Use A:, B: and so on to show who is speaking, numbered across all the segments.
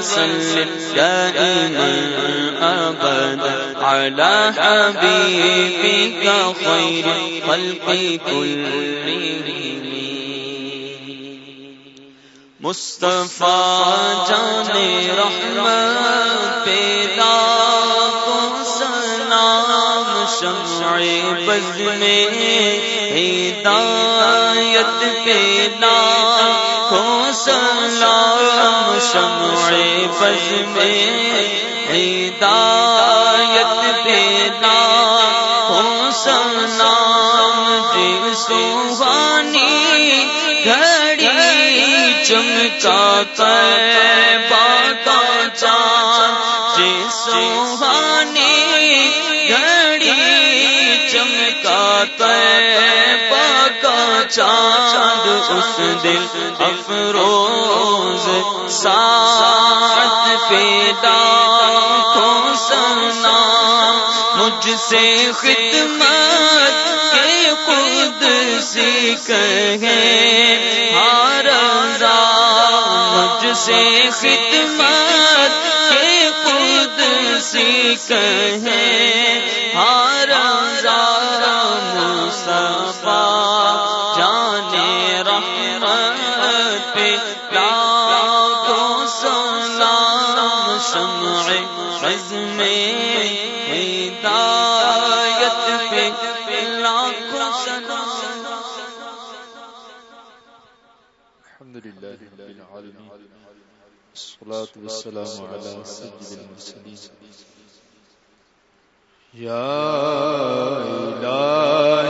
A: وسلم دائما أبدا على حبيبك خير خلق كلهم مصطفیٰ جان رحمت پیدا کو سلام شمع بز میں ہدایت پیدا کو سلام شمع بز میں ہدایت پیدا کو سلام جی سوانی گھڑی چمکا کا چاند سوہانی گھڑی چمکا کا اس دل افروز سات پیدا کو سنا مجھ سے خدمت کے خود سی کہیں ہار سے خدمت کے خود سی کہیں عزم ہدایت پہ لاکھوں
B: الحمد لله رب العالمين الصلاة والسلام على سيد المرسلين يا إلهي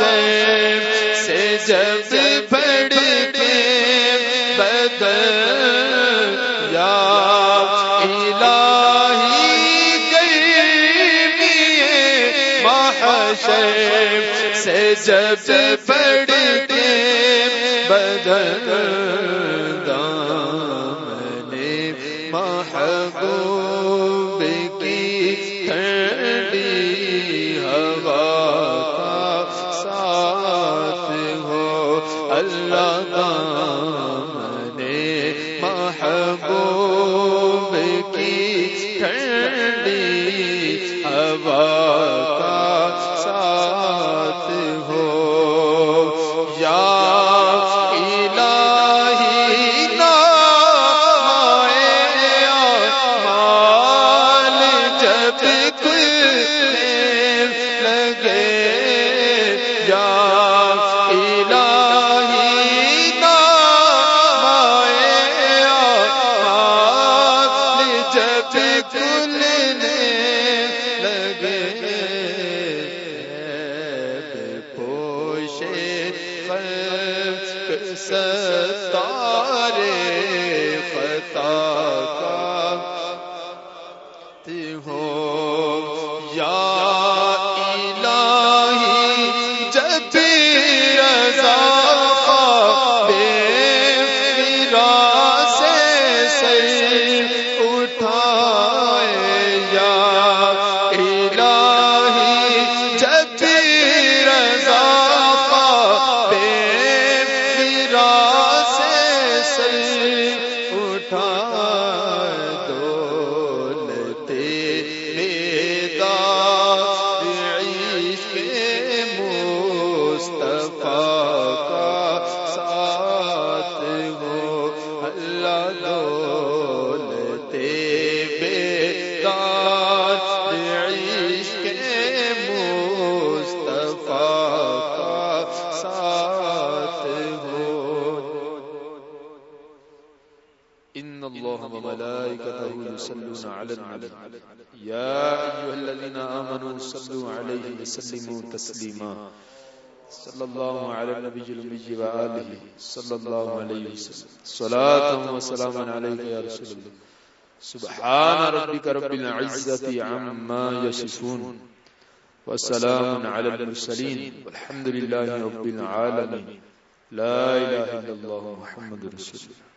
B: ہو بدل یا الہی گرمی جگہ سے جب پڑ کے بدل محبوب کی ٹھنڈی ہوا ستارے إن الله وملائكته يصلون على النبي. يا أيها الذين آمنوا صلوا عليه وسلموا تسليما. صلى الله على النبي الأمي وآله. صلى الله عليه وسلم. صلاة وسلاما عليك يا رسول الله. سبحان ربك رب العزة عما يصفون. وسلام على المرسلين. والحمد لله رب العالمين. لا إله إلا الله محمد رسول الله.